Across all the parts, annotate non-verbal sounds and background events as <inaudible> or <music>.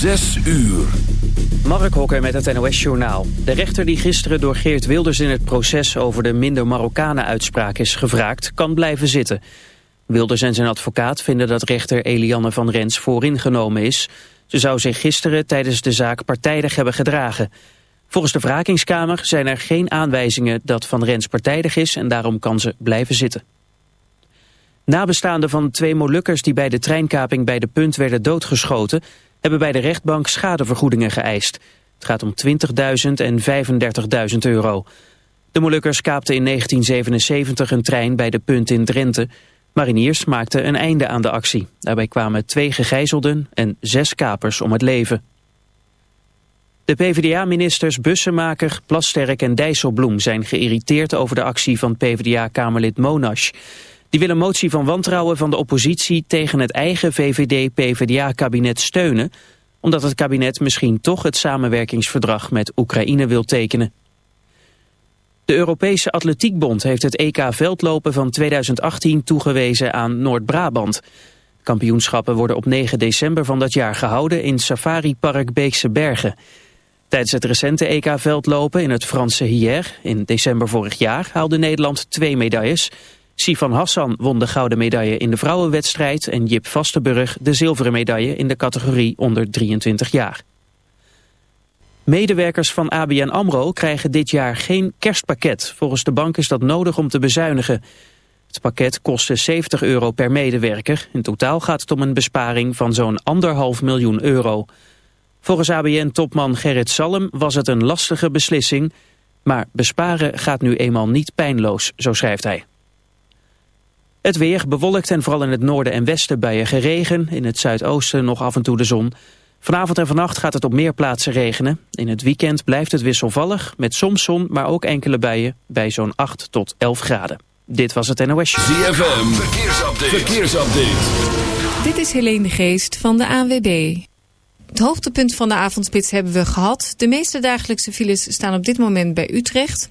Zes uur. Mark Hokker met het NOS-journaal. De rechter die gisteren door Geert Wilders in het proces over de minder Marokkanen-uitspraak is gevraagd, kan blijven zitten. Wilders en zijn advocaat vinden dat rechter Elianne van Rens vooringenomen is. Ze zou zich gisteren tijdens de zaak partijdig hebben gedragen. Volgens de wrakingskamer zijn er geen aanwijzingen dat Van Rens partijdig is en daarom kan ze blijven zitten. Nabestaanden van twee Molukkers die bij de treinkaping bij de punt werden doodgeschoten... hebben bij de rechtbank schadevergoedingen geëist. Het gaat om 20.000 en 35.000 euro. De Molukkers kaapten in 1977 een trein bij de punt in Drenthe. Mariniers maakten een einde aan de actie. Daarbij kwamen twee gegijzelden en zes kapers om het leven. De PvdA-ministers Bussemaker, Plasterk en Dijsselbloem zijn geïrriteerd over de actie van PvdA-kamerlid Monash. Die wil een motie van wantrouwen van de oppositie tegen het eigen VVD-PVDA-kabinet steunen, omdat het kabinet misschien toch het samenwerkingsverdrag met Oekraïne wil tekenen. De Europese Atletiekbond heeft het EK veldlopen van 2018 toegewezen aan Noord-Brabant. Kampioenschappen worden op 9 december van dat jaar gehouden in Safari Park Beekse Bergen. Tijdens het recente EK veldlopen in het Franse Hier in december vorig jaar haalde Nederland twee medailles. Sifan Hassan won de gouden medaille in de vrouwenwedstrijd en Jip Vastenburg de zilveren medaille in de categorie onder 23 jaar. Medewerkers van ABN AMRO krijgen dit jaar geen kerstpakket. Volgens de bank is dat nodig om te bezuinigen. Het pakket kostte 70 euro per medewerker. In totaal gaat het om een besparing van zo'n anderhalf miljoen euro. Volgens ABN-topman Gerrit Salm was het een lastige beslissing... maar besparen gaat nu eenmaal niet pijnloos, zo schrijft hij. Het weer bewolkt en vooral in het noorden en westen bijen geregen. In het zuidoosten nog af en toe de zon. Vanavond en vannacht gaat het op meer plaatsen regenen. In het weekend blijft het wisselvallig, met soms zon, maar ook enkele bijen bij zo'n 8 tot 11 graden. Dit was het NOS. ZFM, verkeersupdate. verkeersupdate. Dit is Helene de Geest van de ANWB. Het hoogtepunt van de avondspits hebben we gehad. De meeste dagelijkse files staan op dit moment bij Utrecht.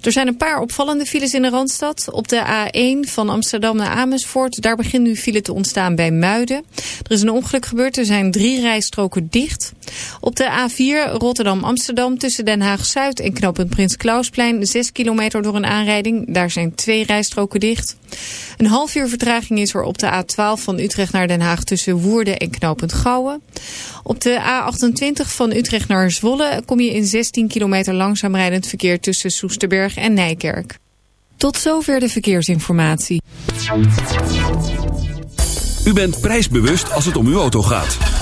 Er zijn een paar opvallende files in de Randstad. Op de A1 van Amsterdam naar Amersfoort. Daar begint nu file te ontstaan bij Muiden. Er is een ongeluk gebeurd. Er zijn drie rijstroken dicht. Op de A4 Rotterdam-Amsterdam tussen Den Haag-Zuid en knooppunt Prins Klausplein. 6 kilometer door een aanrijding. Daar zijn twee rijstroken dicht. Een half uur vertraging is er op de A12 van Utrecht naar Den Haag tussen Woerden en knooppunt Gouwen. Op de A28 van Utrecht naar Zwolle kom je in 16 kilometer langzaam rijdend verkeer tussen Soesterberg en Nijkerk. Tot zover de verkeersinformatie. U bent prijsbewust als het om uw auto gaat.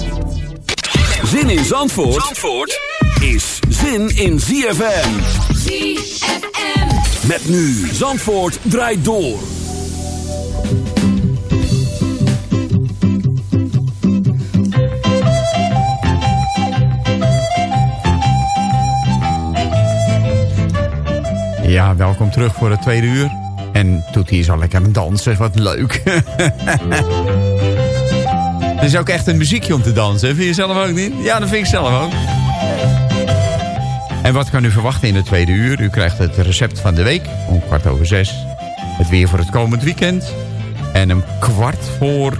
Zin in Zandvoort, Zandvoort is zin in ZFM. ZFM. Met nu Zandvoort draait door. Ja, welkom terug voor het tweede uur. En Toetie is al lekker aan het dansen, wat leuk. <laughs> Het is ook echt een muziekje om te dansen, vind je zelf ook niet? Ja, dat vind ik zelf ook. En wat kan u verwachten in het tweede uur? U krijgt het recept van de week om kwart over zes. Het weer voor het komend weekend. En om kwart voor...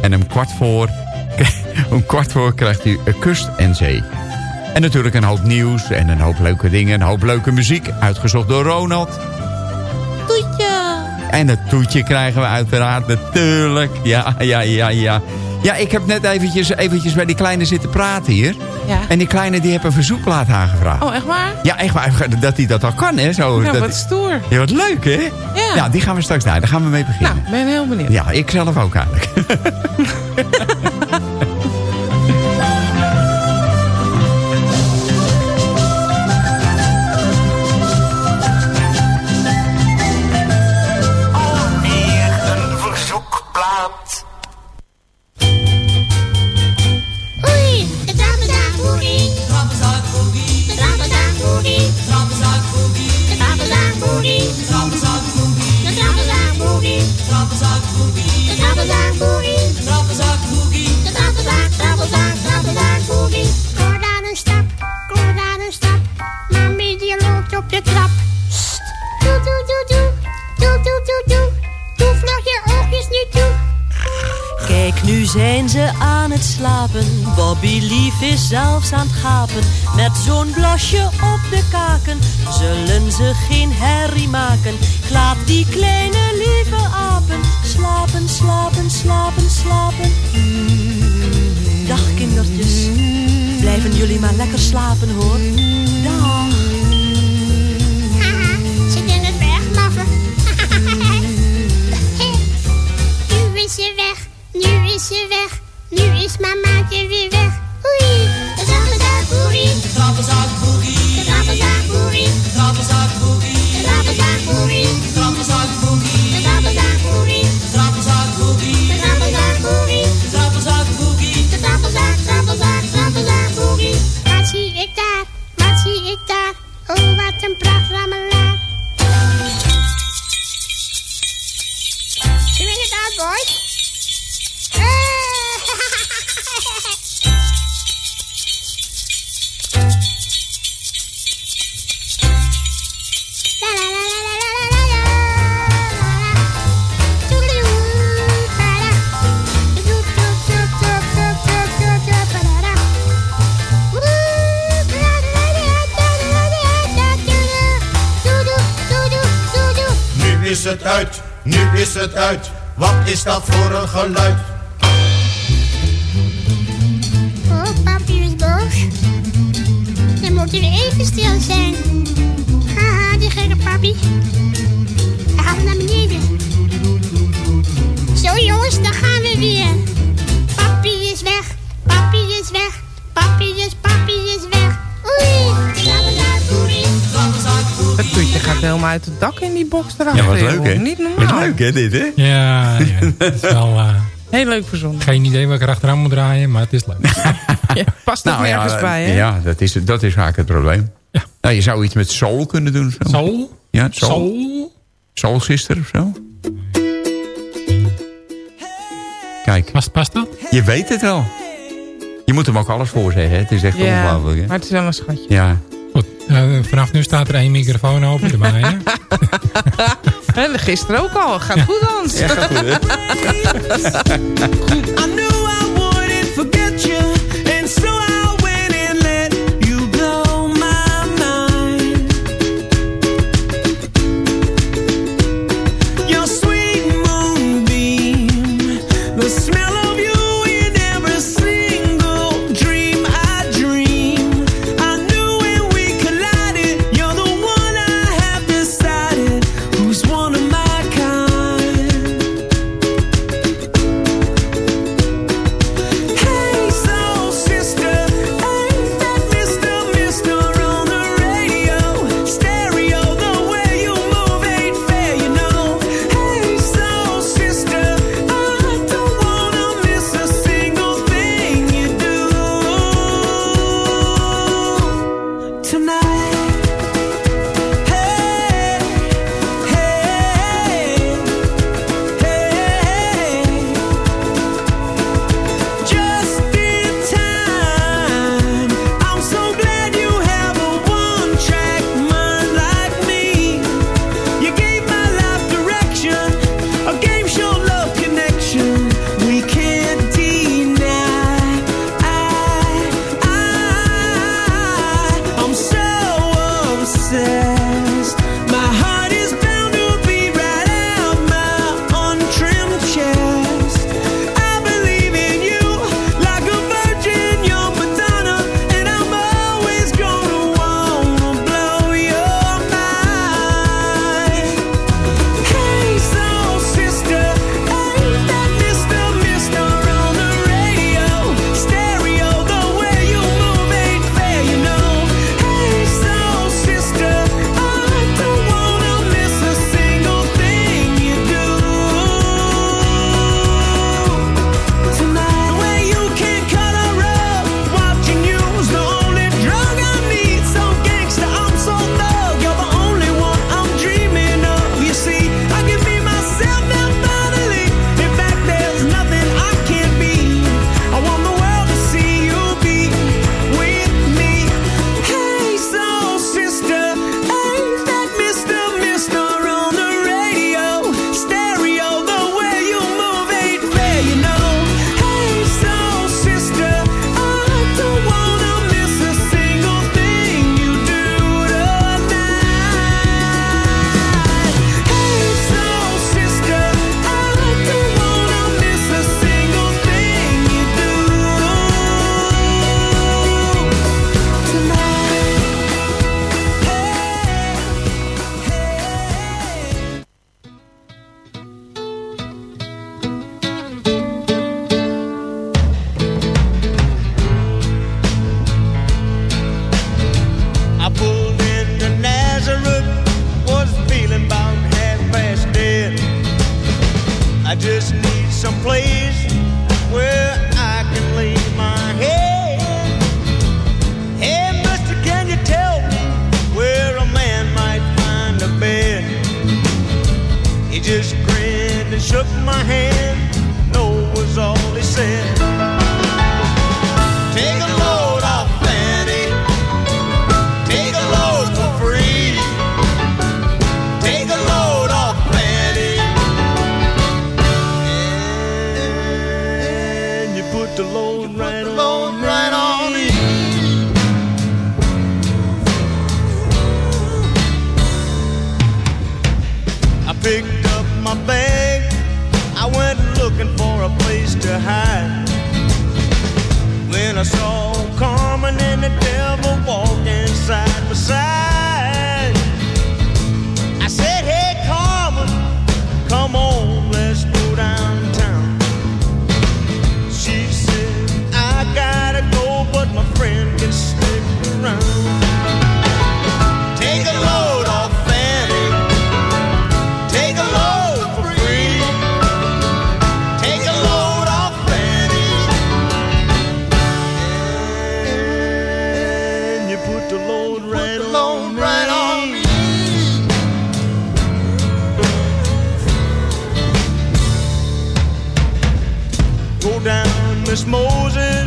En om kwart voor... <laughs> Om kwart voor krijgt u kust en zee. En natuurlijk een hoop nieuws en een hoop leuke dingen. Een hoop leuke muziek, uitgezocht door Ronald. En het toetje krijgen we uiteraard, natuurlijk. Ja, ja, ja, ja. Ja, ik heb net eventjes, eventjes bij die kleine zitten praten hier. Ja. En die kleine die heeft een verzoekplaat aangevraagd. Oh, echt waar? Ja, echt waar. Dat hij dat al kan, hè? Zo, Ja, dat, wat stoer. ja, wat leuk, hè? Ja. Ja, die gaan we straks naar. Daar gaan we mee beginnen. Nou, ben heel benieuwd. Ja, ik zelf ook eigenlijk. <laughs> Trappenzaakboogie. De trappenzaakboogie. Trappenzaakboogie. De trappenzaak, trappenzaak, trappenzaakboogie. Kom daar een stap, kom daar een stap. Mami die loopt op de trap. Sst. Doe, doe, doe, doe. Doe, doe, doe, doe. Doe vlug je oogjes niet toe. Kijk, nu zijn ze aan het slapen. Bobby lief is zelfs aan het gapen. Met zo'n blasje op de kaken zullen ze geen herrie maken. Ik laat die kleine lieve apen slapen, slapen, slapen, slapen. Dag kindertjes, blijven jullie maar lekker slapen hoor. Dag. Haha, zit in het wegmaffen. <laughs> nu is ze weg, nu is ze weg. Nu is mamaatje weer weg. Even stil zijn. Haha, die gekke papi. Hij gaat naar beneden. Zo jongens, daar gaan we weer. Papi is weg, papi is weg. Papi is, papi is weg. Oei. Het toetje gaat helemaal uit het dak in die box erachter. Ja, wat leuk, hè? Niet Wat normaal. leuk, hè, dit, hè? Ja, ja <laughs> het is wel... eh, Heel leuk verzonnen. geen idee waar ik erachteraan moet draaien, maar het is leuk. <laughs> Ja, past ook nergens ja, bij, hè? Ja, dat is, dat is vaak het probleem. Ja. Nou, je zou iets met soul kunnen doen. Zo. Soul? Ja, soul. Soul? Soul Sister of zo. Kijk, Past, past dat? je weet het wel. Je moet hem ook alles voor zeggen, hè? Het is echt Ja, ongelooflijk, hè? maar het is wel een schatje. Ja. Vanaf nu staat er één microfoon open bij mij. <laughs> Gisteren ook al. Gaat goed, Hans. Ja, goed, <laughs> goed. Miss Moses.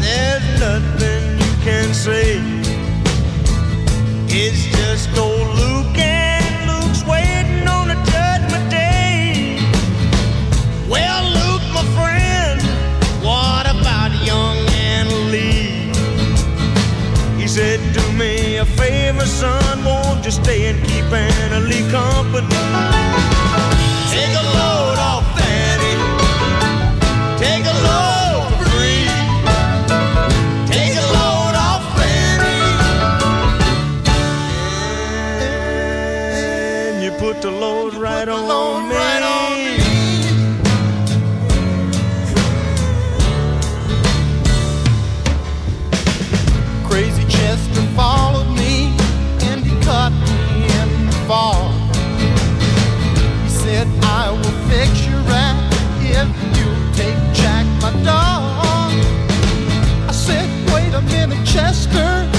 There's nothing you can say. It's just old Luke and Luke's waiting on a judgment day. Well, Luke, my friend, what about young Anna Lee? He said, Do me a favor, son, won't you stay and keep Anna Lee company? Take a the load right on me. Me. Crazy Chester followed me and he caught me in the fall. He said, I will fix you right if you take Jack, my dog. I said, wait a minute, Chester.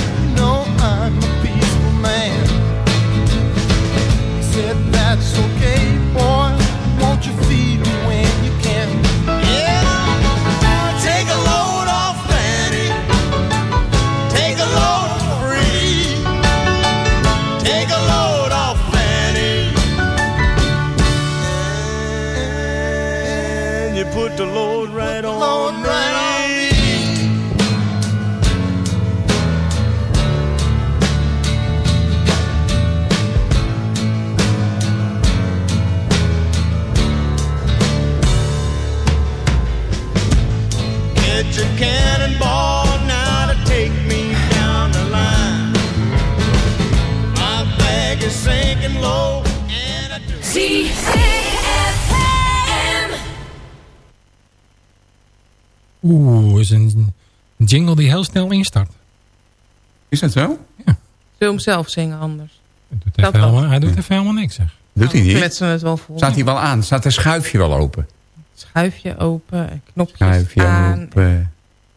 Oeh, is een jingle die heel snel instart. Is dat zo? Zul hem zelf zingen anders. Doet even Dat helemaal- hij doet even helemaal niks, zeg. Doet hij niet? Met z'n het wel vol. Staat hij wel aan? Staat het schuifje wel open? Schuifje open, knopjes Schuifje aan. open.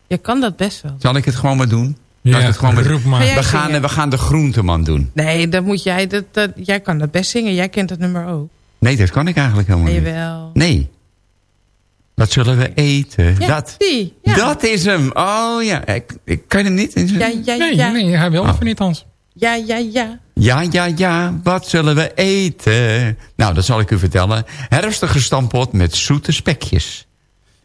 Je kan dat best wel. Zal ik het gewoon maar doen? Ja, het gewoon roep maar. We gaan, we gaan de groenteman doen. Nee, dat moet jij, dat, dat, jij kan dat best zingen. Jij kent het nummer ook. Nee, dat kan ik eigenlijk helemaal niet. Jawel. Nee. Wat zullen we eten? Ja, dat. die. Ja. Dat is hem. Oh ja. Ik, ik kan hem niet. Ja, ja, Nee, ja. nee, hij wil Oh. even niet ons. Ja, ja, ja. Ja, ja, ja, wat zullen we eten? Nou, dat zal ik u vertellen. Herfstige stampot met zoete spekjes.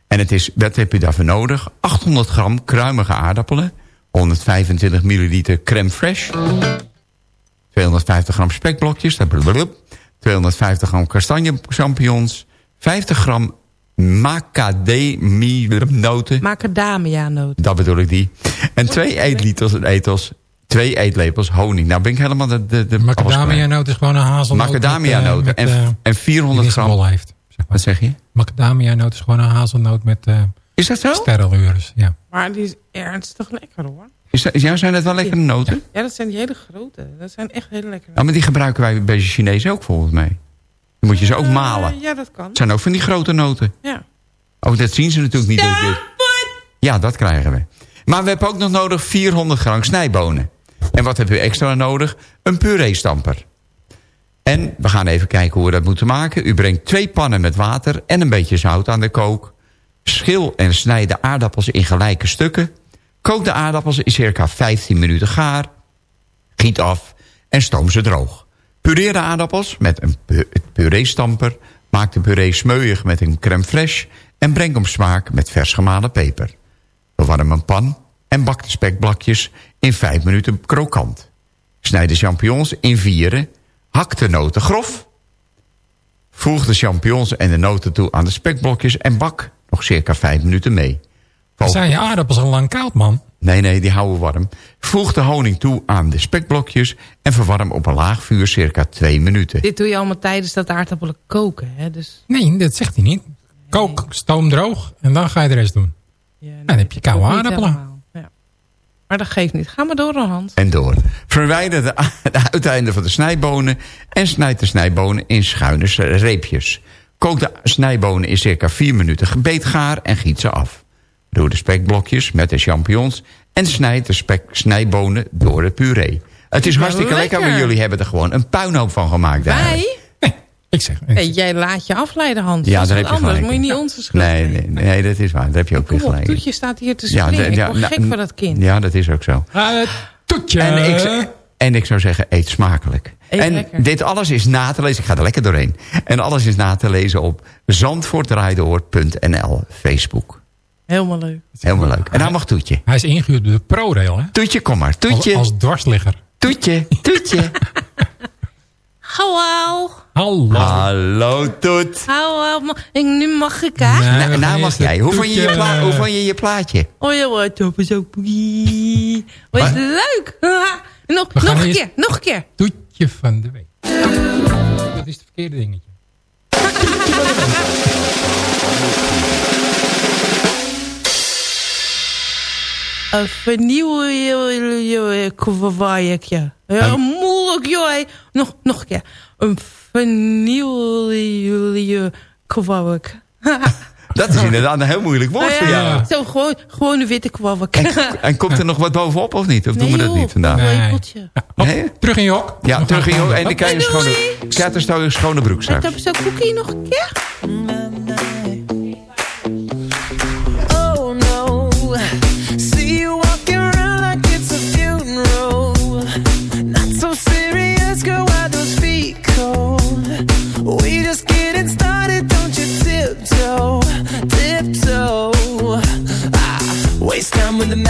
En het is, wat heb je daarvoor nodig? 800 gram kruimige aardappelen. 125 milliliter crème fraîche. 250 gram spekblokjes. dat blablabla. 250 gram kastanje champignons. 50 gram macadamia-noten. Macadamia-noten. Dat bedoel ik die. En twee eetliters, etels, twee eetlepels honing. Nou ben ik helemaal de... de, de Macadamia noot is gewoon een hazelnoot. Eh, noten. met, En, eh, en 400 die gram... Heeft. Zeg maar. Wat zeg je? Macadamia noot is gewoon een hazelnoot met eh Is dat zo? sterrenlures. Ja. Maar die is ernstig lekker hoor. Is dat, ja, zijn dat wel lekkere noten? Ja, dat zijn die hele grote. Dat zijn echt hele lekkere. Ja, maar die gebruiken wij bij de Chinezen ook volgens mij. Dan moet je ze ook malen. Eh, ja, dat kan. Het zijn ook van die grote noten. Ja. Oh, dat zien ze natuurlijk niet. dat Ja, dat krijgen we. Maar we hebben ook nog nodig 400 gram snijbonen. En wat hebben we extra nodig? Een puree-stamper. En we gaan even kijken hoe we dat moeten maken. U brengt twee pannen met water en een beetje zout aan de kook. Schil en snijd de aardappels in gelijke stukken. Kook de aardappels in circa 15 minuten gaar. Giet af en stoom ze droog. Pureer de aardappels met een pu- puree-stamper. Maak de puree smeuig met een crème fraîche... en breng om smaak met vers gemalen peper. Verwarm een pan en bak de spekblakjes in 5 minuten krokant. Snijd de champignons in vieren. Hak de noten grof. Voeg de champignons en de noten toe aan de spekblokjes... en bak nog circa 5 minuten mee. Zijn je aardappels al lang koud, man. Nee, nee, die houden warm. Voeg de honing toe aan de spekblokjes... en verwarm op een laag vuur circa 2 minuten. Dit doe je allemaal tijdens dat de aardappelen koken. Hè? Dus, Nee, dat zegt hij niet. Kook, stoom droog en dan ga je de rest doen. ja, nee, dan heb je koude aardappelen. Ja. Maar dat geeft niet. Ga maar door, Hans. En door. Verwijder de, de uiteinden van de snijbonen... en snijd de snijbonen in schuine reepjes. Kook de snijbonen in circa 4 minuten gebeetgaar en giet ze af. Doe de spekblokjes met de champignons... en snijd de spek, snijbonen door de puree. Het is Maar hartstikke lekker, maar lekker. jullie hebben er gewoon een puinhoop van gemaakt. eigenlijk. Wij? Ik zeg, Hey, jij laat je afleiden, Hans. Ja, Dat daar heb je anders. gelijk. Moet je niet onze schuld Nee, nee, nee, dat is waar. Daar heb je ook weer gelijk. Toetje staat hier te springen. de- ik word nou, gek voor dat kind. Ja, dat is ook zo. Eh, toetje. En ik, en ik zou zeggen, eet smakelijk. Eet en lekker. dit alles is na te lezen. Ik ga er lekker doorheen. En alles is na te lezen op zandvoortdraaidoor.nl Facebook. Helemaal leuk. Helemaal leuk. En nou mag Toetje. Hij is ingehuurd door de ProRail, hè? Toetje, kom maar. Als, Toetje, als dwarsligger. Toetje, Toetje. Hallo. Hallo. Hallo, Toet. Hallo. nu mag ik, hè? Nee, Nou, nou mag jij. Hoe vond je je, pla hoe vond je, je plaatje? Oh ja, wat top is ook Wat? leuk. <laughs> Nog, nog een keer, nog een keer. Toetje van de week. Dat is het verkeerde dingetje. <laughs> Een vernieuwde kwaaiekje. Ja, moeilijk, joh. Nog, nog een keer. Een vernieuwde kwaaiek. <laughs> Dat is inderdaad een heel moeilijk woord voor jou. Ja, Zo, gewoon, gewoon een witte kwaaiek. En, en komt er nog wat bovenop of niet? Of doen we dat niet vandaag? Nee. Nee? Terug in je hok. Ja, terug in je gewoon- En dan krijg je een schone, schone broek Ik heb zo'n cookie nog een keer.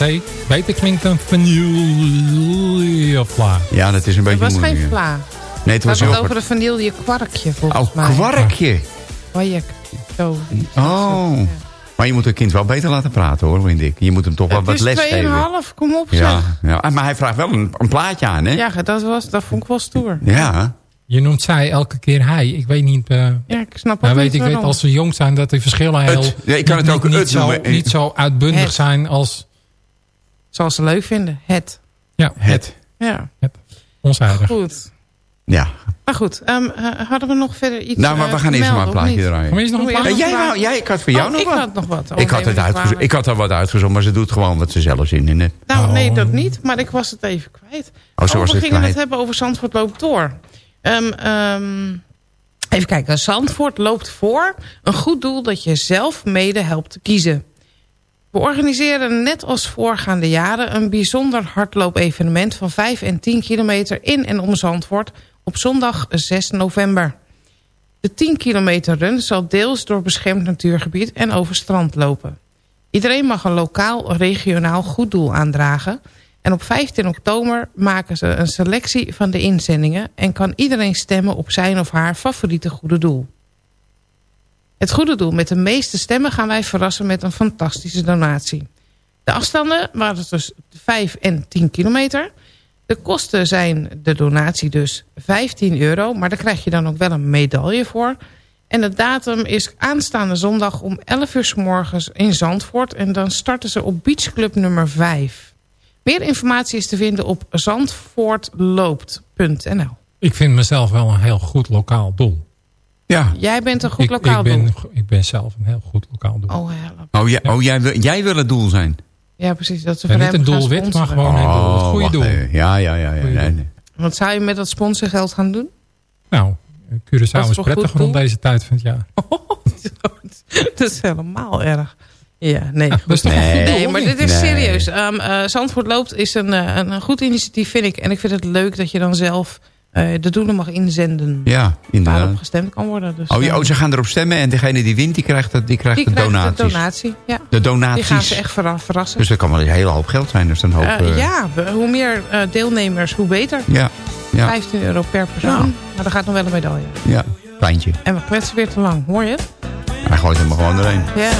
een zee. Beter klinkt dan vanillevla. Ja, dat is een Het beetje was moeilijk. geen ja. vla. Nee, het Het was was over een vanille kwarkje volgens Oh, mij. kwarkje. Kwajek. Zo. Oh. Maar je moet een kind wel beter laten praten hoor, vind ik. Je moet hem toch wel Het wat is les geven. 2,5, kom op zeg. Ja, ja, Ah, maar hij vraagt wel een, een plaatje aan, hè? Ja, dat, was, dat vond ik wel stoer. Ja. Je noemt zij elke keer hij. Ik weet niet... eh Ja, ik snap ook nou, weet, niet ik weet waarom. als ze jong zijn dat die verschillen heel... Het. Ja, ik kan het niet- ook niet, het zo, noemen. niet zo uitbundig Het. zijn als... Zoals ze leuk vinden. Het. Ja, Het. Ja, onzijdig. goed. Ja. Maar goed, ehm, eh, hadden we nog verder iets Nou, maar eh, we gaan eerst maar een plaatje draaien. Kom eens nog een plaatje? Jij, wou, jij, ik had voor jou Oh, nog ik wat. had nog wat. Oh, ik, had nee, het maar ik had er wat uitgezocht, maar ze doet gewoon wat ze zelf zin in. hè. Nou, nee, Oh. dat niet. Maar ik was het even kwijt. Oh, zo was we het gingen kwijt. het hebben over Zandvoort loopt door. Ehm, ehm, even kijken. Zandvoort loopt voor. Een goed doel dat je zelf mede helpt te kiezen. We organiseren net als voorgaande jaren een bijzonder hardloopevenement van 5 en 10 kilometer in en om Zandvoort op zondag 6 november. De 10 kilometer run zal deels door beschermd natuurgebied en over strand lopen. Iedereen mag een lokaal regionaal goed doel aandragen. En op 15 oktober maken ze een selectie van de inzendingen... en kan iedereen stemmen op zijn of haar favoriete goede doel. Het goede doel met de meeste stemmen gaan wij verrassen met een fantastische donatie. De afstanden waren dus 5 en 10 kilometer. De kosten zijn de donatie dus 15 euro, maar daar krijg je dan ook wel een medaille voor. En de datum is aanstaande zondag om 11 uur s morgens in Zandvoort. En dan starten ze op Beach Club nummer 5. Meer informatie is te vinden op zandvoortloopt.nl. Ik vind mezelf wel een heel goed lokaal doel. Ja. Jij bent een goed ik, lokaal ik ben, doel. Ik ben zelf een heel goed lokaal doel. Oh, help. Oh, jij, oh jij, wil, jij wil het doel zijn? Ja, precies. Dat ze En niet een doelwit, maar gewoon een doel. Het goede wacht doel. even. Ja, ja, ja. ja, nee, nee. Wat zou je met dat sponsorgeld gaan doen? Nou, Curaçao is prettig rond doel? deze tijd van het jaar. <laughs> dat is helemaal erg. Ja, nee. Ja, dat is toch een Nee. goed doel, Nee, of maar dit is Nee. serieus. Ehm, eh, Zandvoort loopt is een, eh, een, goed initiatief, vind ik. En ik vind het leuk dat je dan zelf de doelen mag inzenden. Ja, Waarop inderdaad. gestemd kan worden. Dus, Oh, ja, eh, oh, ze gaan erop stemmen en degene die wint, die krijgt, dat- die krijgt die de krijgt donaties. de donatie. Ja. De donaties. Die gaan ze echt verra- verrassen. Dus dat kan wel een hele hoop geld zijn. Dus een hoop, Eh, eh, ja, hoe meer eh, deelnemers, hoe beter. ja, ja, 15 euro per persoon. Maar er gaat nog wel een medaille. ja, kleintje. En we kletsen weer te lang. Hoor je het? Hij gooit hem er gewoon doorheen. Ja.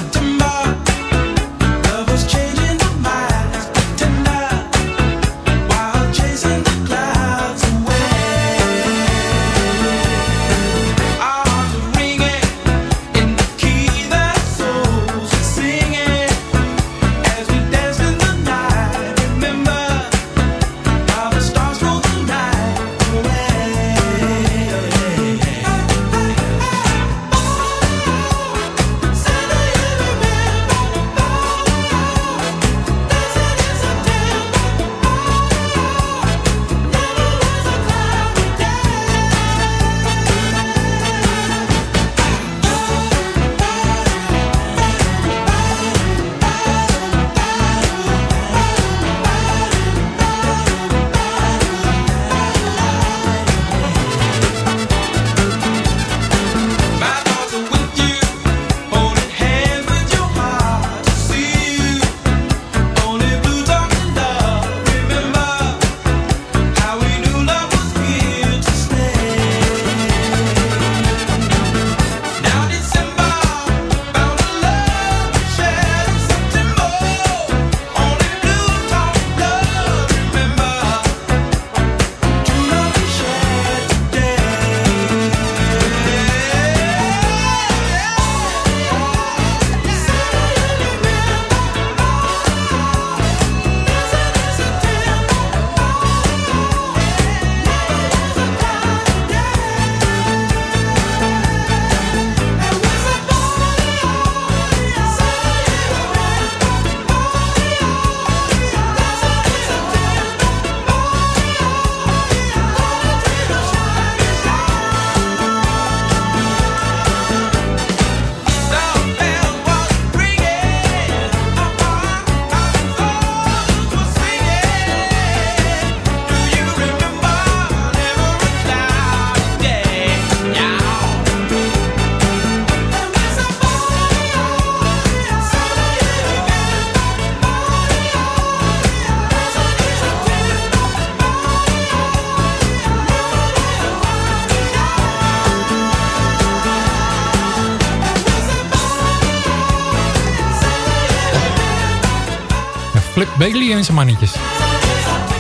Bailey en zijn mannetjes.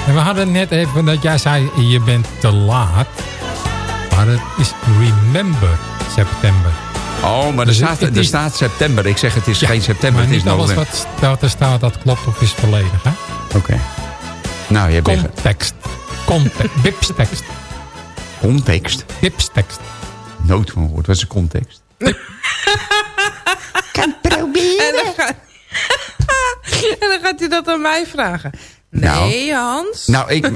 En we hadden net even dat jij zei, je bent te laat. Maar het is Remember September. Oh, maar er Dus staat, er is- staat september. Ik zeg het is geen september, Maar het is alles november. wat dat er staat, dat klopt of is volledig. Hè? Oké. Nou, je bent Context. Context. <laughs> Bipstekst. context. Bipstekst. Nooit van gehoord. Wat is de context? En dan, gaat, en dan gaat hij dat aan mij vragen. Nou. Nee, Hans. Nou, ik,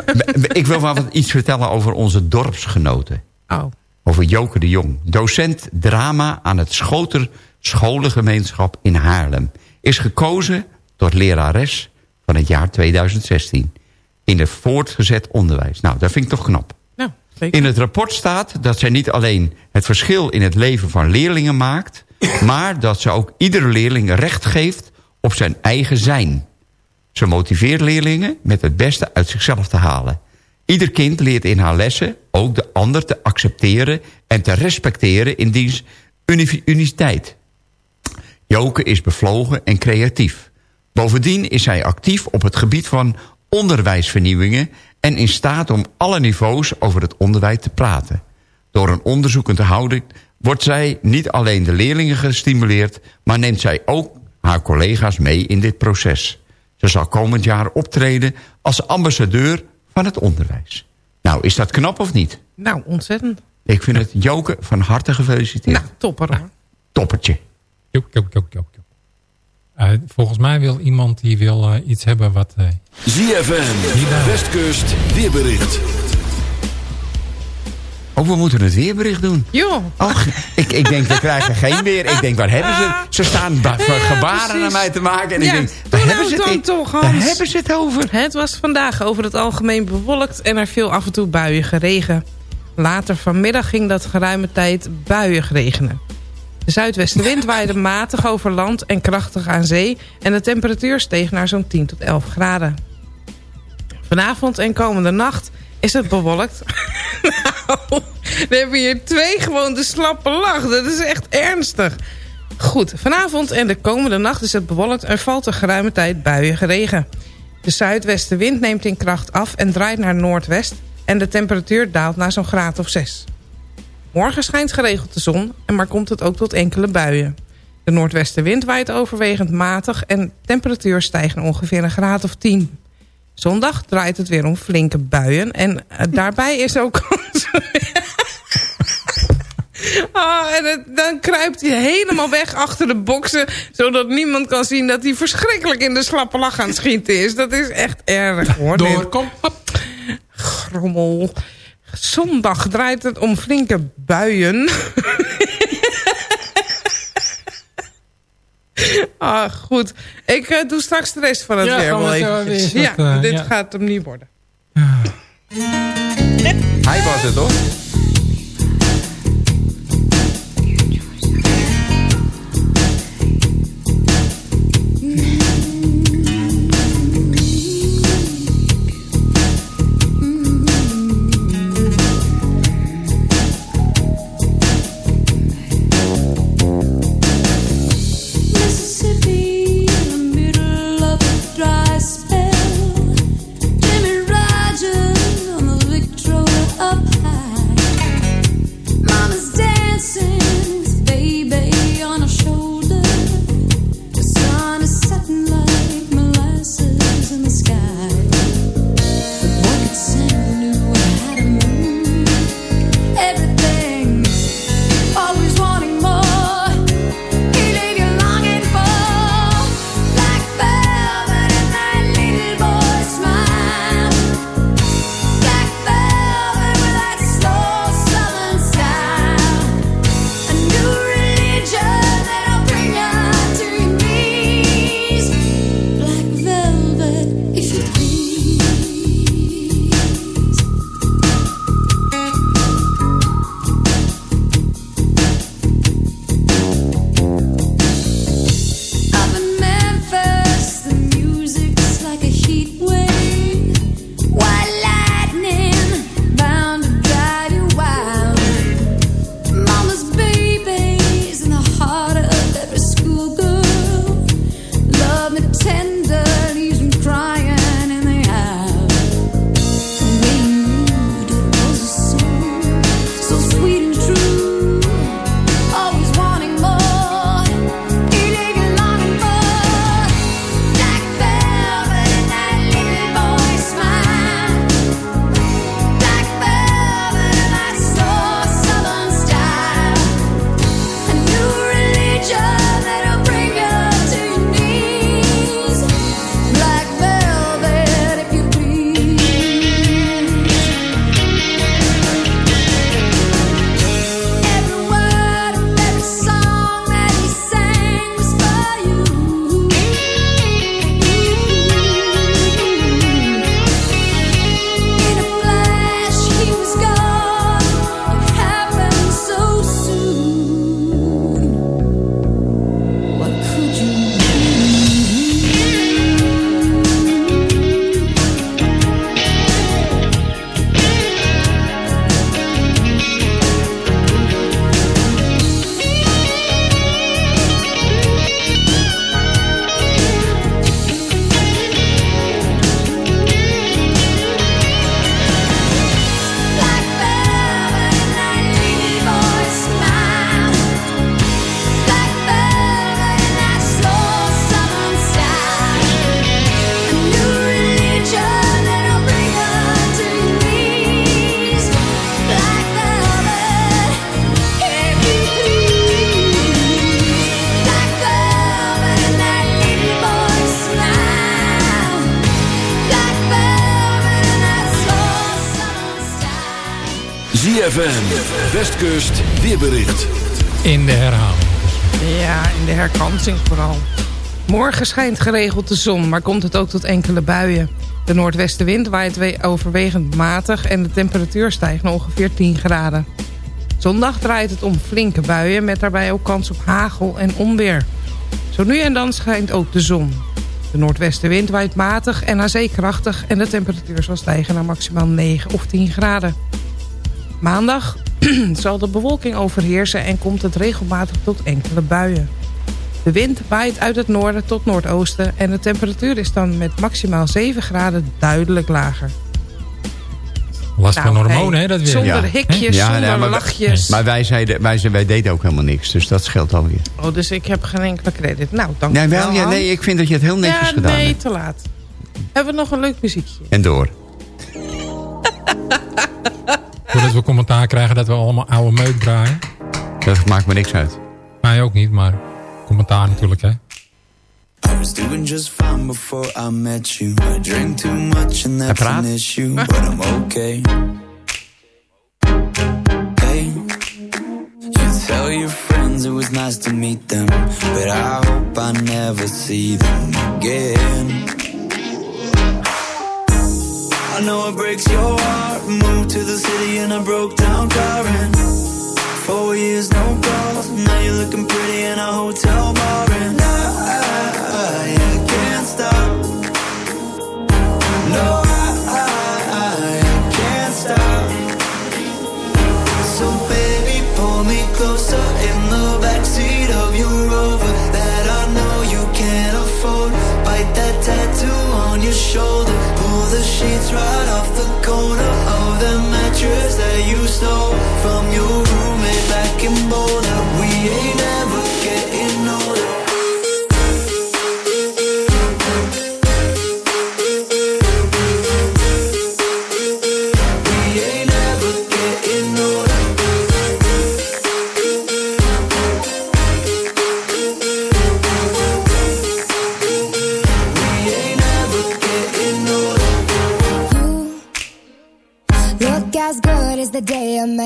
ik wil wel wat iets vertellen over onze dorpsgenoten. Oh. Over Joke de Jong. Docent drama aan het Schoter Scholengemeenschap in Haarlem. Is gekozen tot lerares van het jaar 2016. In het voortgezet onderwijs. Nou, dat vind ik toch knap. Nou. In het rapport staat dat zij niet alleen het verschil in het leven van leerlingen maakt... maar dat ze ook iedere leerling recht geeft op zijn eigen zijn. Ze motiveert leerlingen met het beste uit zichzelf te halen. Ieder kind leert in haar lessen ook de ander te accepteren... en te respecteren in diens uni- uniciteit. Joke is bevlogen en creatief. Bovendien is hij actief op het gebied van onderwijsvernieuwingen... en in staat om alle niveaus over het onderwijs te praten. Door een onderzoekende houding wordt zij niet alleen de leerlingen gestimuleerd... maar neemt zij ook haar collega's mee in dit proces. Ze zal komend jaar optreden als ambassadeur van het onderwijs. Nou, is dat knap of niet? Nou, ontzettend. Ik vind het Joke van harte gefeliciteerd. Nou, topper hoor. Toppertje. Jok, jok, jok, jok, jok. Eh, volgens mij wil iemand die wil eh, iets hebben wat... eh, ZFM, Westkust, weerbericht. Oh, we moeten het weerbericht doen. Joh. Och, ik, ik denk, we krijgen geen weer. Ik denk, waar hebben ze Ze staan ba- gebaren naar mij te maken. En Ja, ik denk, waar nou hebben ze het dan in? toch, Waar Hans. hebben ze het over? Het was vandaag over het algemeen bewolkt en er viel af en toe buien regen. Later vanmiddag ging dat geruime tijd buien regenen. De zuidwestenwind waaide matig over land en krachtig aan zee... en de temperatuur steeg naar zo'n 10 tot 11 graden. Vanavond en komende nacht is het bewolkt. <laughs> nou, we hebben hier twee gewoon de slappe lach. Dat is echt ernstig. Goed, vanavond en de komende nacht is het bewolkt... en valt er geruime tijd buien regen. De zuidwestenwind neemt in kracht af en draait naar noordwest... en de temperatuur daalt naar zo'n graad of 6. Morgen schijnt geregeld de zon, en maar komt het ook tot enkele buien. De noordwestenwind waait overwegend matig... en temperatuur stijgt ongeveer een graad of 10. Zondag draait het weer om flinke buien... en eh, daarbij is ook... <laughs> Ah, en het- dan kruipt hij helemaal weg achter de boksen... zodat niemand kan zien dat hij verschrikkelijk in de slappe lach aan het schieten is. Dat is echt erg, hoor. door, Dit- kom, hop. Grommel. Zondag draait het om flinke buien. <laughs> ah, goed. Ik eh, doe straks de rest van het Ja, weer wel weer Ja, eh, dit ja. gaat hem niet worden. Hij was het, toch? ZFM, Westkust, weerbericht. In de herhaling. Ja, in de herkansing vooral. Morgen schijnt geregeld de zon, maar komt het ook tot enkele buien. De noordwestenwind waait we- overwegend matig en de temperatuur stijgt naar ongeveer 10 graden. Zondag draait het om flinke buien met daarbij ook kans op hagel en onweer. Zo nu en dan schijnt ook de zon. De noordwestenwind waait matig en aan zee krachtig... en de temperatuur zal stijgen naar maximaal 9 of 10 graden. Maandag <clears throat> zal de bewolking overheersen en komt het regelmatig tot enkele buien. De wind waait uit het noorden tot noordoosten... en de temperatuur is dan met maximaal 7 graden duidelijk lager. Last van Nou, hormonen, hè, dat weer. zonder hikjes, zonder nee, maar, lachjes. Maar wij, zeiden, wij, zeiden- wij deden ook helemaal niks. Dus dat scheelt alweer. Oh, dus ik heb geen enkele credit. Nou, dank Nee, je wel, ja, nee, ik vind dat je het heel netjes ja, gedaan nee, hebt. te laat. Hebben we nog een leuk muziekje? En door. <laughs> Voordat we commentaar krijgen dat we allemaal oude meuk draaien. Dat maakt me niks uit. Mij ook niet, maar commentaar natuurlijk, hè. I was doing just fine before I met you. I drink too much and that's an issue, but I'm okay. Hey, you tell your friends it was nice to meet them, but I hope I never see them again. I know it breaks your heart. Moved to the city in a broke down car and four years no calls. Now you're looking pretty in a hotel bar and I, I, I can't stop. No,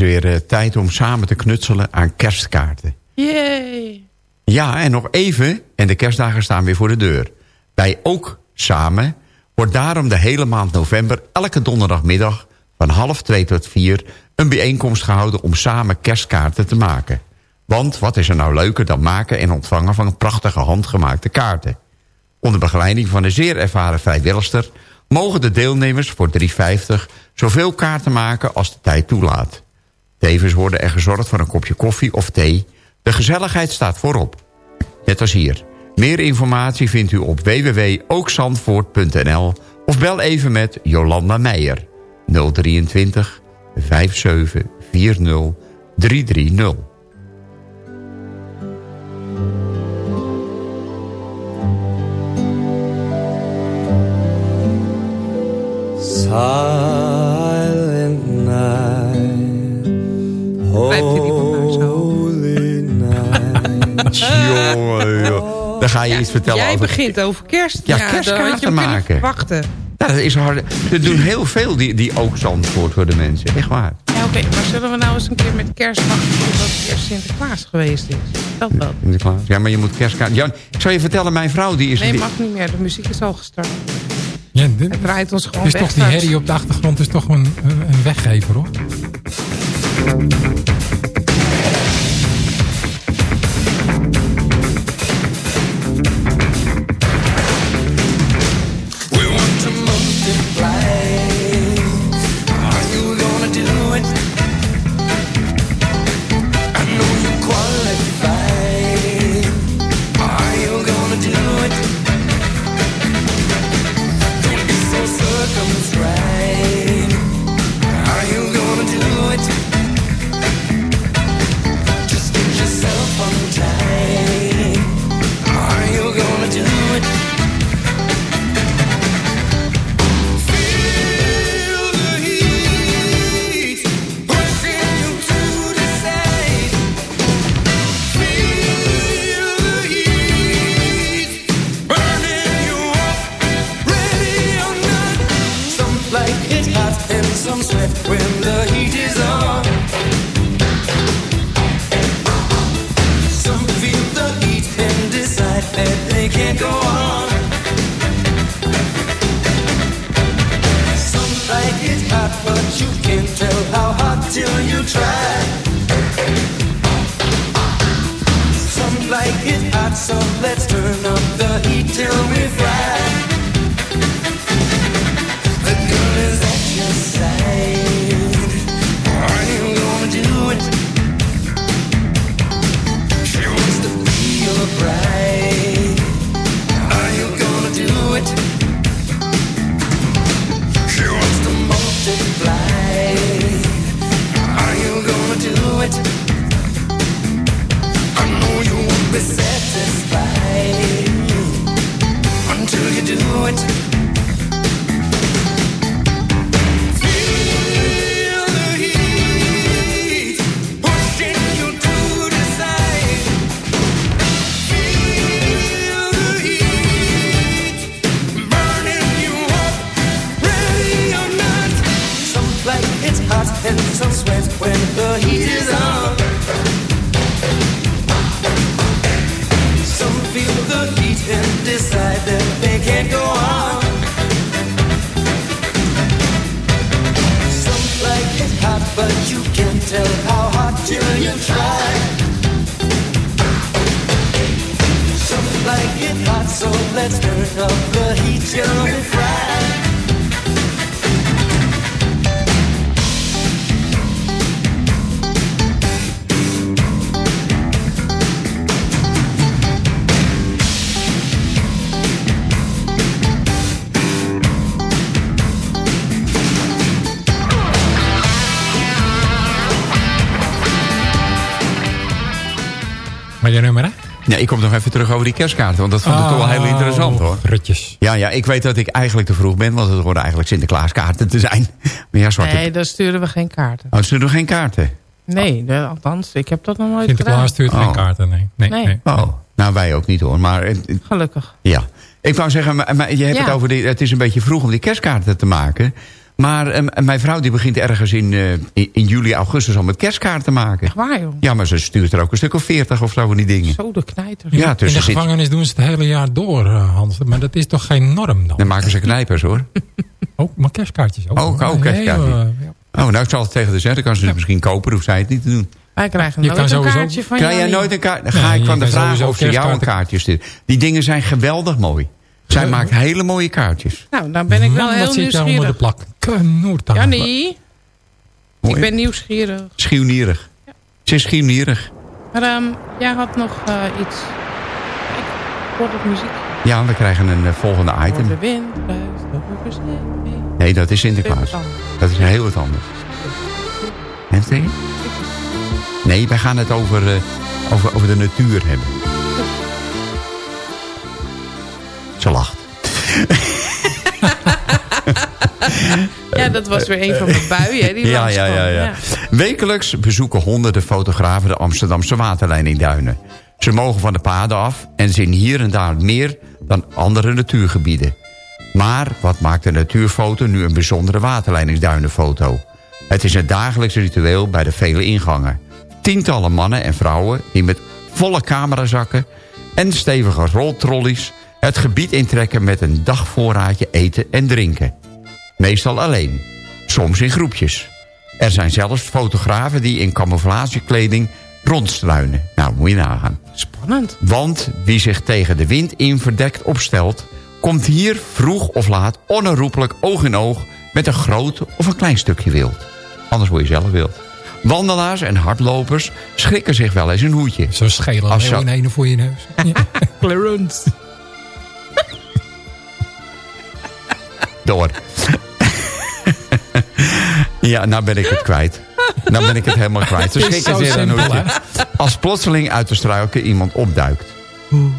Weer eh, tijd om samen te knutselen aan kerstkaarten. Yay. Ja, en nog even, en de kerstdagen staan weer voor de deur. Bij Ook Samen wordt daarom de hele maand november... elke donderdagmiddag van half twee tot vier... een bijeenkomst gehouden om samen kerstkaarten te maken. Want wat is er nou leuker dan maken en ontvangen... van prachtige handgemaakte kaarten? Onder begeleiding van een zeer ervaren vrijwilligster... mogen de deelnemers voor 3,50 zoveel kaarten maken als de tijd toelaat. Tevens worden er gezorgd voor een kopje koffie of thee. De gezelligheid staat voorop. Net als hier. Meer informatie vindt u op www.ookzandvoort.nl of bel even met Jolanda Meijer 023 57 40 330. Silent iets vertellen Jij over... begint over kerst. Ja, je kerstkaarten maken. Wachten. Ja, dat is hard. Er doen heel veel die, die ook Zandvoort voor de mensen. Echt waar. Ja, oké. Maar zullen we nou eens een keer met kerst wachten totdat eerst Sinterklaas geweest is? Dat wel. Sinterklaas. Ja, maar je moet kerstkaart... Jan, ik zal je vertellen, mijn vrouw die is... Nee, die- mag niet meer. De muziek is al gestart. Ja, dit, Het draait ons gewoon is weg toch die herrie op de achtergrond is toch een, een een weggever hoor. Can't go on. Some like it hot, but you can't tell how hot till you try. Some like it hot, so let's turn up the heat till we fry. Be satisfied until you do it. Feel the heat pushing you to. Feel the heat burning you up, ready or not. Hot and some sweat when the heat is on. Tell how hot till you try. Some like it hot, so let's turn up the heat till we fry. Maar je nummer hè? Ja, ik kom nog even terug over die kerstkaarten, want dat vond ik toch wel heel Oh, interessant hoor. Rutjes. Ja, ja, ik weet dat ik eigenlijk te vroeg ben, want het horen eigenlijk Sinterklaaskaarten te zijn. <laughs> Maar ja, zwarte... Nee, dan sturen we geen kaarten. Oh, ze doen geen kaarten? Nee, althans, ik heb dat nog nooit Sinterklaas gedaan. stuurt geen Oh. kaarten, nee. Nee, Nee. nee. Oh, nou wij ook niet hoor, maar... Gelukkig. Ja. Ik wou zeggen, maar- maar je hebt Ja. het over... Die, het is een beetje vroeg om die kerstkaarten te maken. Maar eh, mijn vrouw die begint ergens in, eh, in, in juli, augustus al met kerstkaarten te maken. Echt waar, joh. Ja, maar ze stuurt er ook een stuk of veertig of zo van die dingen. Zo de knijter. Ja, In tussen de zit... gevangenis doen ze het hele jaar door, eh, Hans. Maar dat is toch geen norm dan? Dan maken ze knijpers hoor. <laughs> Ook, maar kerstkaartjes ook. Ook, ook kerstkaartjes. Ja. Oh, nou, ik zal het tegen de zeggen. Dan kan ze het misschien kopen, hoeft zij het niet te doen. Wij krijgen Je nooit kan een sowieso- kaartje van Krijg jij nooit een kaart? Dan ga Nee, ik van de vraag of ze jou een kaartje sturen. Die dingen zijn geweldig mooi. Zij maakt hele mooie kaartjes. Nou, dan ben ik wel Man, heel wat zit onder de nieuwsgierig. plak? Aan. Jannie, Mooi. ik ben nieuwsgierig. Schieuwnierig. Ze is schieuwnierig. Maar ehm, jij had nog eh, iets. Ik hoor het muziek. Ja, we krijgen een eh, volgende Voor de item. wind zee. Nee, dat is Sinterklaas. Dat is heel wat anders. En zeg je? Nee, wij gaan het over, eh, over, over de natuur hebben. Ze lacht. <laughs> Ja, dat was weer een van mijn buien. Die Ja, ja, ja, ja. Wekelijks bezoeken honderden fotografen de Amsterdamse waterleidingduinen. Ze mogen van de paden af en zien hier en daar meer dan andere natuurgebieden. Maar wat maakt een natuurfoto nu een bijzondere waterleidingsduinenfoto? Het is een dagelijks ritueel bij de vele ingangen. Tientallen mannen en vrouwen die met volle camerazakken en stevige roltrollies het gebied intrekken met een dagvoorraadje eten en drinken. Meestal alleen, soms in groepjes. Er zijn zelfs fotografen die in camouflagekleding rondstruinen. Nou, moet je nagaan. Spannend. Want wie zich tegen de wind in verdekt opstelt... komt hier vroeg of laat onherroepelijk oog in oog... met een groot of een klein stukje wild. Anders word je zelf wild. Wandelaars en hardlopers schrikken zich wel eens een hoedje. Zo schelen Als zo- in ene voor je neus. <laughs> Clarence. Door. ja, nou ben ik het kwijt. Nou ben ik het helemaal kwijt. Is zo simpel, hoedje. Als plotseling uit de struiken iemand opduikt.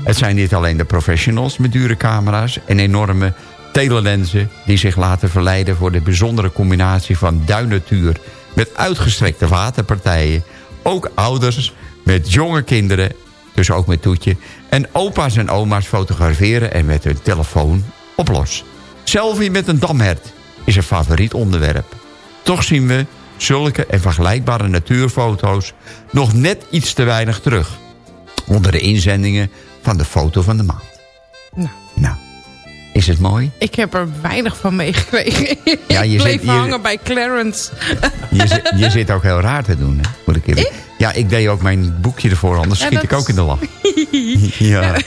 Het zijn niet alleen de professionals met dure camera's en enorme telelenzen... die zich laten verleiden voor de bijzondere combinatie van duinnatuur... met uitgestrekte waterpartijen. Ook ouders met jonge kinderen, dus ook met Toetje... en opa's en oma's fotograferen en met hun telefoon op los. Selfie met een damhert is een favoriet onderwerp. Toch zien we zulke en vergelijkbare natuurfoto's nog net iets te weinig terug onder de inzendingen van de foto van de maand. Nou. Nou, is het mooi? Ik heb er weinig van meegekregen. Ja, je ik bleef zit- je- hangen bij Clarence. Je, zit- je zit ook heel raar te doen, hè? Moet ik even... Ja, ik deed ook mijn boekje ervoor, anders Ja, schiet dat ik ook in de lach. <laughs> ja. Ja.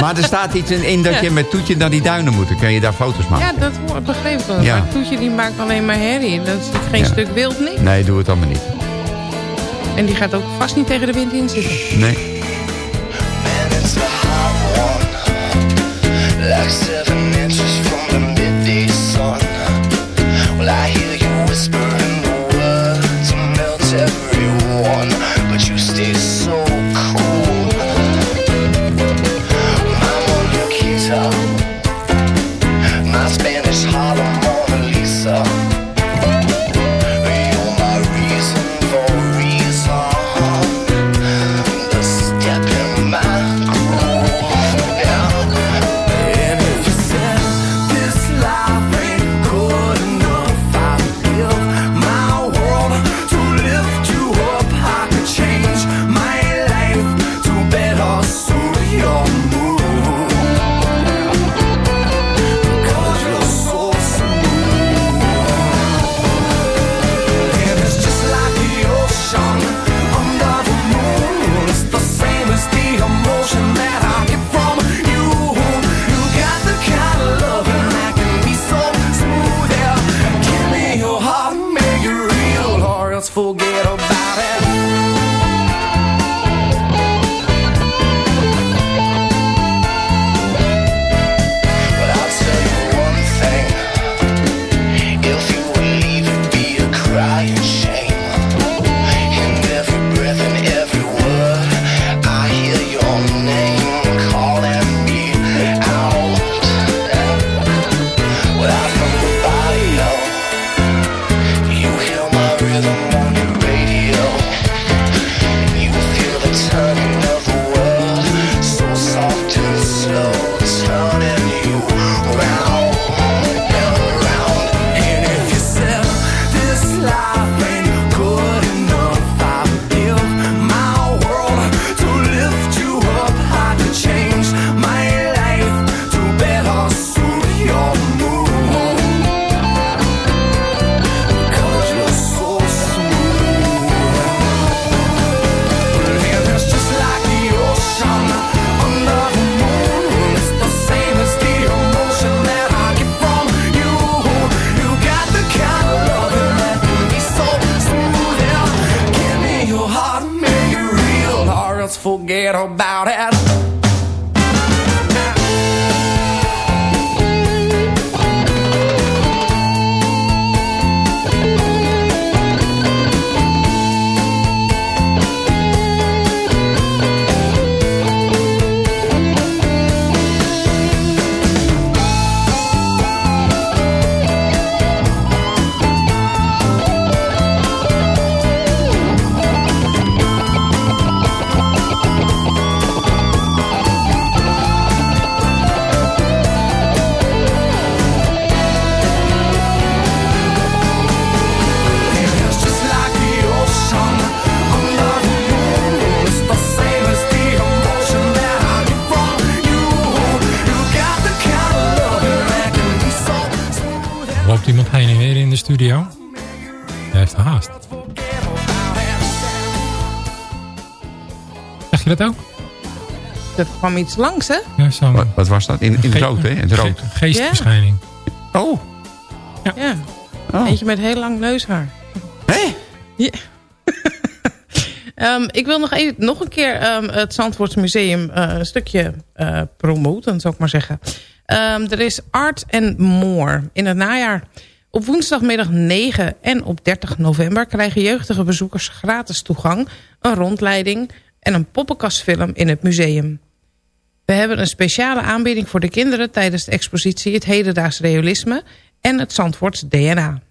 Maar er staat iets in, in dat je met Toetje naar die duinen moet. Dan kun je daar foto's maken. Ja, dat begreep ik wel. Ja. Maar Toetje die maakt alleen maar herrie. Dat is geen Ja. stuk wild, niks. Nee, doe het allemaal niet. En die gaat ook vast niet tegen de wind in zitten. Nee. Kwam iets langs, hè? Ja, zo. Wat, wat was dat? In, in het rood, hè? In het rood. ge- geestverschijning. Oh. Ja. Oh. Eentje met heel lang neushaar. Hé? Ja. <laughs> Ehm, ik wil nog, even, nog een keer ehm, het Zandvoorts Museum eh, een stukje eh, promoten, zou ik maar zeggen. Ehm, er is Art and More in het najaar. Op woensdagmiddag 9 en op 30 november krijgen jeugdige bezoekers gratis toegang, een rondleiding en een poppenkastfilm in het museum. We hebben een speciale aanbieding voor de kinderen tijdens de expositie Het Hedendaags Realisme en het Zandvoorts DNA.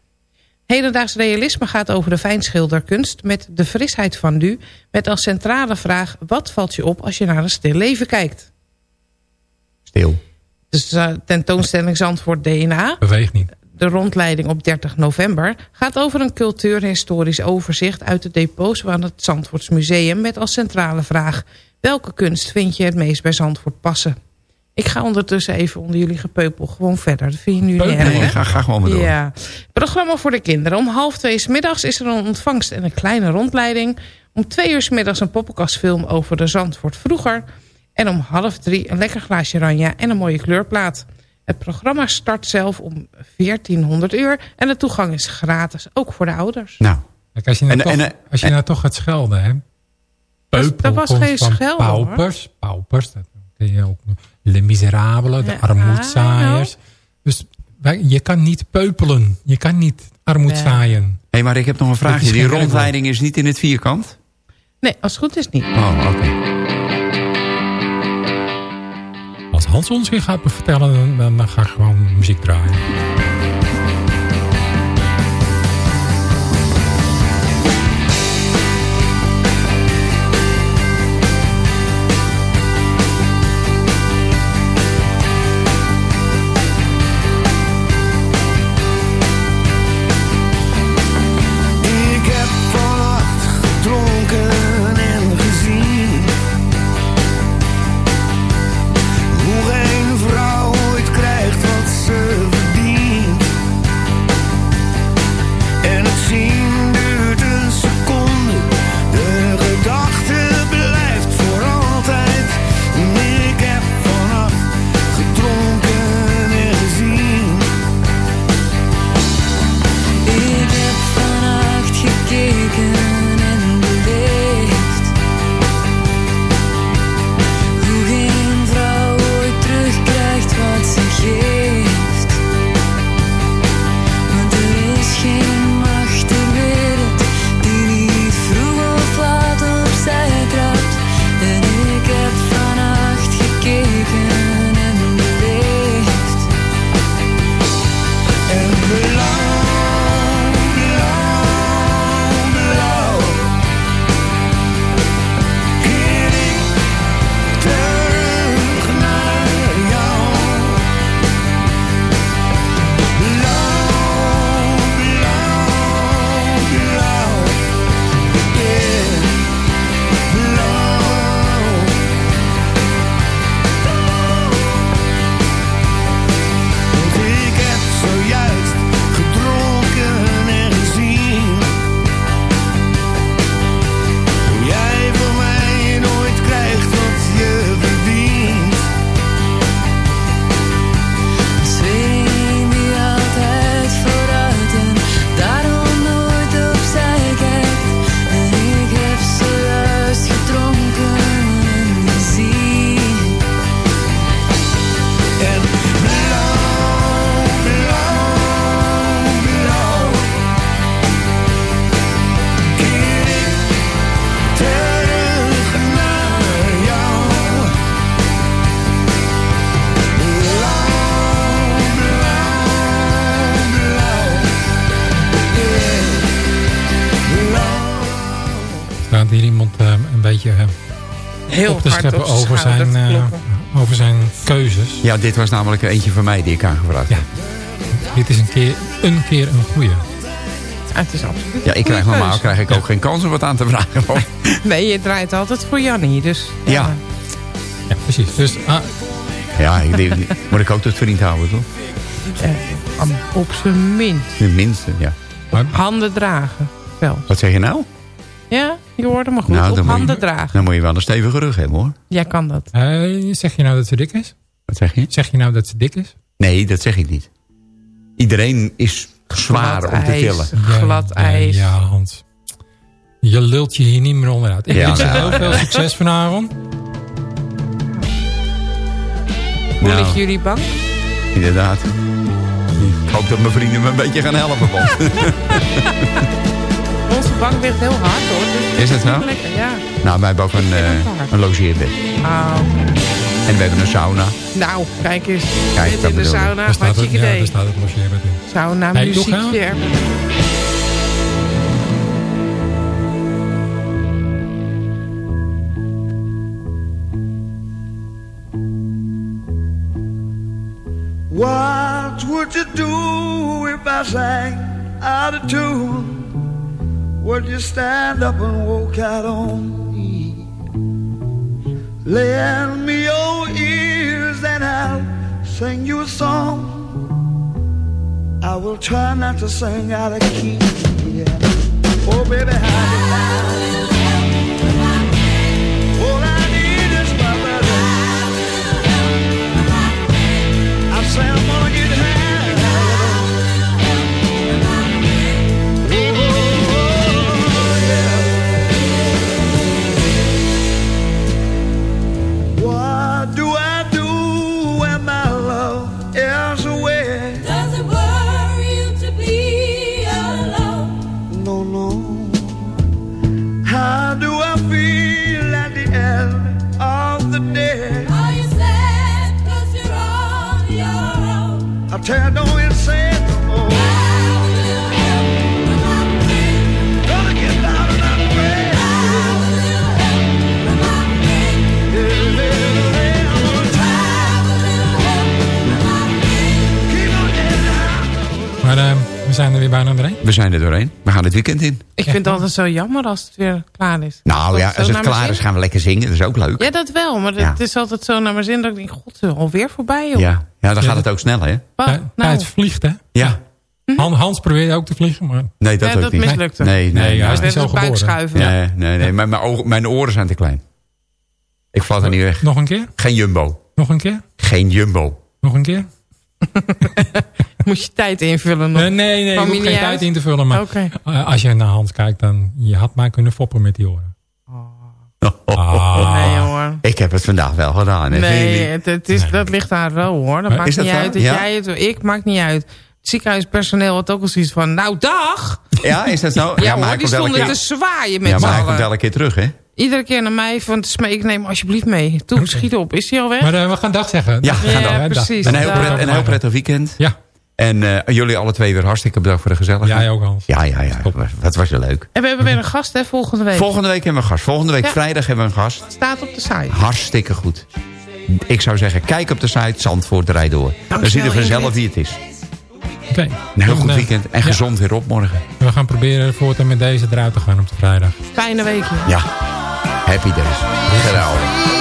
Hedendaags realisme gaat over de fijnschilderkunst met de frisheid van nu... met als centrale vraag wat valt je op als je naar een stil leven kijkt. Stil. Dus eh, tentoonstelling Zandvoort DNA, Beweeg niet. de rondleiding op 30 november... gaat over een cultuurhistorisch overzicht uit de depots van het Zandvoorts Museum... met als centrale vraag welke kunst vind je het meest bij Zandvoort passen? Ik ga ondertussen even onder jullie gepeupel gewoon verder. Dat vind je nu niet Nee, erg, hè? ga, ga gewoon maar door. Ja. Programma voor de kinderen. Om half twee 's middags is er een ontvangst en een kleine rondleiding. Om twee uur 's middags een poppenkastfilm over de Zandvoort vroeger. En om half drie een lekker glaasje ranja en een mooie kleurplaat. Het programma start zelf om 1400 uur. En de toegang is gratis, ook voor de ouders. Nou. Kijk, als je nou, En- toch, en- als je nou toch gaat schelden, hè. Peupel dat was geen hoor. Paupers, paupers, dat ken je ook. Le Miserabele, de Ja, armoedzaaiers. Dus wij- je kan niet peupelen. Je kan niet armoed Ja. zaaien. Hé, maar ik heb nog een vraagje. Die rondleiding is niet in het vierkant? Nee, als het goed is niet. Oh, oké. Als Hans ons weer gaat vertellen, dan, dan, dan ga ik gewoon muziek draaien. Heel op te scheppen over zijn, te eh, over zijn keuzes. Ja, dit was namelijk eentje van mij die ik aangevraagd heb. Dit is een keer een, keer een goeie. het is absoluut Ja, ik krijg goede normaal krijg ik ook geen kans om wat aan te vragen. <laughs> Nee, je draait altijd voor Jannie. Dus Ja. Ja, precies. Dus ah, Ja, ik denk, moet ik ook tot vriend houden, toch? eh, op zijn minst. Tenminste, ja. Handen dragen. Wel. Wat zeg je nou? Ja, je hoorde me goed. nou op handen je, dragen. dan moet je wel een stevige rug hebben, hoor. Jij kan dat. eh, zeg je nou dat ze dik is? Wat zeg je? Zeg je nou dat ze dik is? Nee, dat zeg ik niet. Iedereen is zwaar Glad om te tillen. Glad ja, ijs. Ja, Hans. Je lult je hier niet meer onderuit. Ik Ja, wens je nou, heel veel succes vanavond. Hoe Nou. liggen jullie bang? Inderdaad. Ik hoop dat mijn vrienden me een beetje gaan helpen. <laughs> Onze bank ligt heel hard hoor. Dus Is het zo? Lekker, ja. nou, wij hebben ook een, eh, een logeerbed. Ah, En we hebben een sauna. nou, kijk eens. Kijk, dat in de sauna. Daar staat, het, ja, daar staat het logeerbed in. Sauna, Hey, muziekje. gaan. What would you do if I sang out of tune? Would you stand up and walk out on me? Lend me your ears and I'll sing you a song. I will try not to sing out of key. Yeah. Oh, baby, how All I need is my brother. I say I'm gonna get zijn er weer bijna doorheen. We zijn er doorheen. We gaan het weekend in. Ik vind het altijd zo jammer als het weer klaar is. Nou ja, als het klaar zin. is gaan we lekker zingen. Dat is ook leuk. Ja, dat wel. Maar Ja. het is altijd zo naar mijn zin dat ik denk... God, alweer voorbij, joh. Ja, ja dan Ja, gaat het ook sneller, hè? Tijd- Nou, Tijd vliegt, hè? Ja. Han- Hans probeerde ook te vliegen, maar... Nee, dat ja, ook dat niet. mislukte. Nee, nee, Nee, nee. hij is niet Werd zo het geboren. buikschuiven. Nee, nee, nee. Mijn, mijn, ogen- mijn oren zijn te klein. Ik val er niet weg. Nog een keer? Geen jumbo. Nog een keer? Geen jumbo. Nog een keer? <laughs> <laughs> Moet je tijd invullen nog. Nee, nee, nee. Ik je hoef geen tijd in te vullen. Maar eh, als je naar Hans kijkt, dan... Je had mij kunnen foppen met die oren. Ah. Nee, hoor. Ik heb het vandaag wel gedaan. hè. Nee, het, het is, dat ligt daar wel hoor. Dat Maar maakt is dat niet zo? uit dat Ja? jij het... Ik maakt niet uit. Het ziekenhuispersoneel had ook al zoiets van... Nou, dag! Ja, is dat zo? Ja, maar hoor, hij die stonden keer- te zwaaien met Ja, maar hij komt elke keer terug, hè? Iedere keer naar mij van te smeken, neem alsjeblieft mee. Toe, schiet op. Is hij al weg? Maar eh, we gaan dag zeggen. Ja, we gaan Ja, dan. precies. Een heel, Dag. pret, een heel prettig weekend. Ja, En eh, jullie alle twee weer hartstikke bedankt voor de gezelligheid. jij ook Hans. Ja, ja, ja. Dat was wel leuk. En we hebben weer een gast hè, volgende week. Volgende week hebben we een gast. Volgende week Ja. vrijdag hebben we een gast. Staat op de site. Hartstikke goed. Ik zou zeggen, kijk op de site Zandvoort Rijd Door. Dan zie je vanzelf wie het is. Oké. Een heel goed weekend. En ja, gezond weer op morgen. We gaan proberen voortaan met deze eruit te gaan op de vrijdag. Fijne weekje. Ja. Happy days. Geweldig.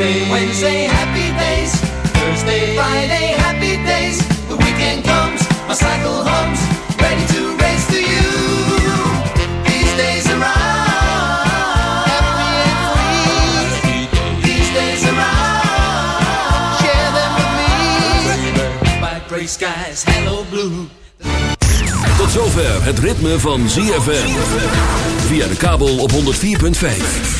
Tuesday, Wednesday, happy days. Thursday, Friday, happy days. The weekend comes, my cycle hums, ready to race to you. These days are These days are Share them with me. Bright skies, hello blue. Tot zover het ritme van ZFM. Via de kabel op 104.5.